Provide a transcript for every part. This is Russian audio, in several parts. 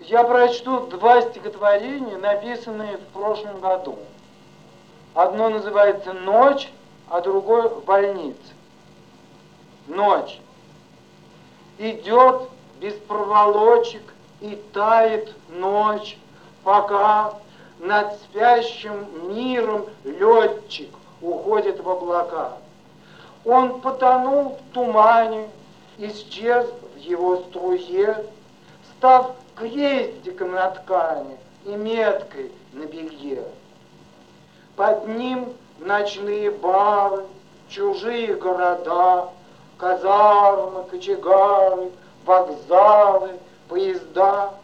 Я прочту два стихотворения, написанные в прошлом году. Одно называется «Ночь», а другое «В больнице». Ночь. Идет без проволочек и тает ночь, пока над спящим миром летчик уходит в облака. Он потонул в тумане, исчез в его струе, став крестиком на ткани и меткой на белье. Под ним ночные бары, чужие города, казармы, кочегары, вокзалы, поезда.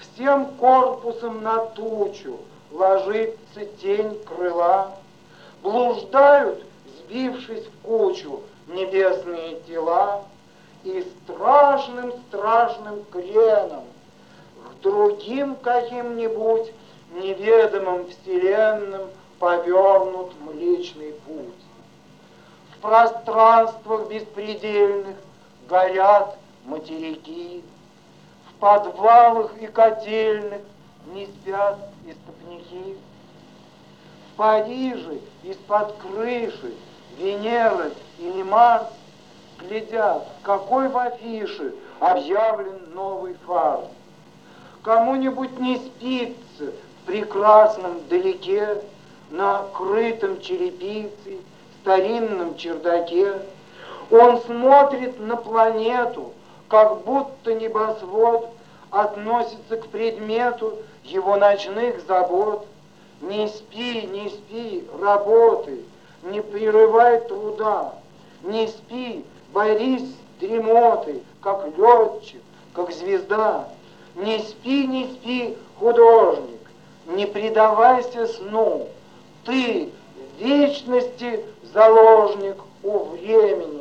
Всем корпусом на тучу ложится тень крыла. Блуждают, сбившись в кучу, небесные тела, и страшным-страшным креном другим каким-нибудь неведомым вселенным повернут Млечный Путь. В пространствах беспредельных горят материки, в подвалах и котельных не спят истопники. В Париже из-под крыши Венера или Марс глядят, какой в афише объявлен новый фарс. Кому-нибудь не спится в прекрасном далеке, на крытом черепицей, старинном чердаке. Он смотрит на планету, как будто небосвод относится к предмету его ночных забот. Не спи, не спи, работай, не прерывай труда, не спи, борись с как летчик, как звезда. Не спи, не спи, художник, не предавайся сну. Ты в вечности заложник у времени